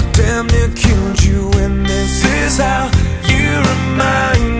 that damn near killed you And this is how you remind me.